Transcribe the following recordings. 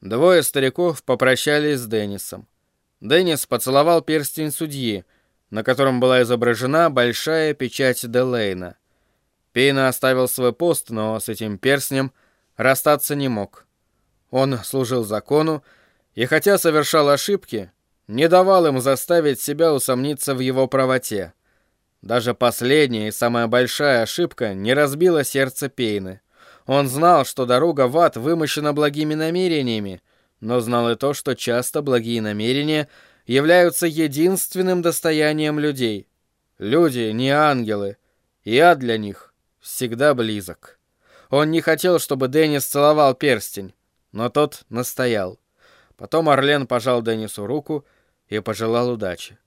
Двое стариков попрощались с Деннисом. Деннис поцеловал перстень судьи, на котором была изображена большая печать Делейна. Пейна оставил свой пост, но с этим перстнем расстаться не мог. Он служил закону, и хотя совершал ошибки, не давал им заставить себя усомниться в его правоте. Даже последняя и самая большая ошибка не разбила сердце Пейны. Он знал, что дорога в ад вымощена благими намерениями, но знал и то, что часто благие намерения являются единственным достоянием людей. Люди не ангелы, и ад для них всегда близок. Он не хотел, чтобы Деннис целовал перстень, но тот настоял. Потом Орлен пожал Деннису руку и пожелал удачи.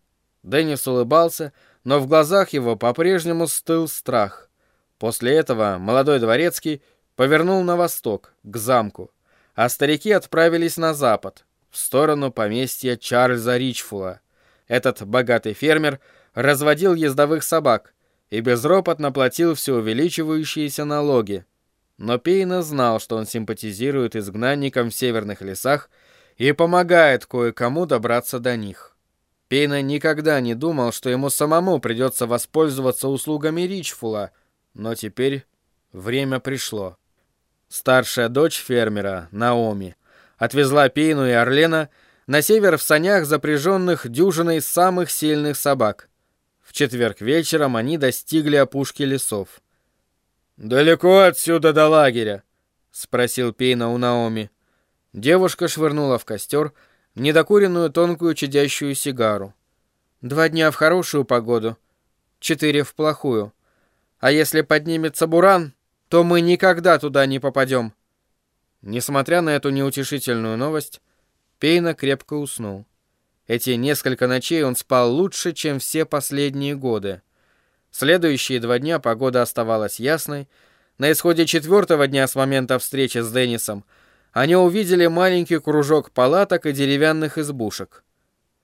Деннис улыбался, но в глазах его по-прежнему стыл страх. После этого молодой дворецкий повернул на восток, к замку, а старики отправились на запад, в сторону поместья Чарльза Ричфула. Этот богатый фермер разводил ездовых собак и безропотно платил все увеличивающиеся налоги. Но Пейна знал, что он симпатизирует изгнанникам в северных лесах и помогает кое-кому добраться до них. Пейна никогда не думал, что ему самому придется воспользоваться услугами Ричфула, но теперь время пришло. Старшая дочь фермера, Наоми, отвезла Пейну и Орлена на север в санях, запряженных дюжиной самых сильных собак. В четверг вечером они достигли опушки лесов. «Далеко отсюда до лагеря?» — спросил Пейна у Наоми. Девушка швырнула в костер, — недокуренную тонкую чадящую сигару. Два дня в хорошую погоду, четыре в плохую. А если поднимется буран, то мы никогда туда не попадем. Несмотря на эту неутешительную новость, Пейна крепко уснул. Эти несколько ночей он спал лучше, чем все последние годы. Следующие два дня погода оставалась ясной. На исходе четвертого дня с момента встречи с Деннисом – они увидели маленький кружок палаток и деревянных избушек.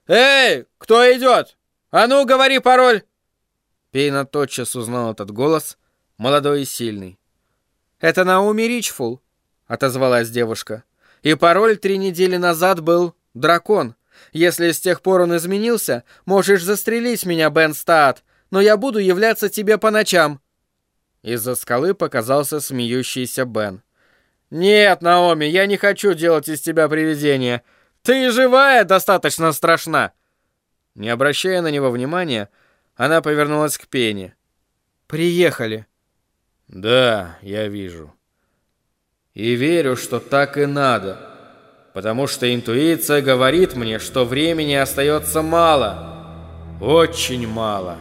«Эй, кто идет? А ну, говори пароль!» Пейна тотчас узнал этот голос, молодой и сильный. «Это Науми Ричфул», — отозвалась девушка. «И пароль три недели назад был «Дракон». Если с тех пор он изменился, можешь застрелить меня, Бен Стаат, но я буду являться тебе по ночам». Из-за скалы показался смеющийся Бен. «Нет, Наоми, я не хочу делать из тебя привидение. Ты живая достаточно страшна!» Не обращая на него внимания, она повернулась к Пене. «Приехали». «Да, я вижу. И верю, что так и надо, потому что интуиция говорит мне, что времени остается мало, очень мало».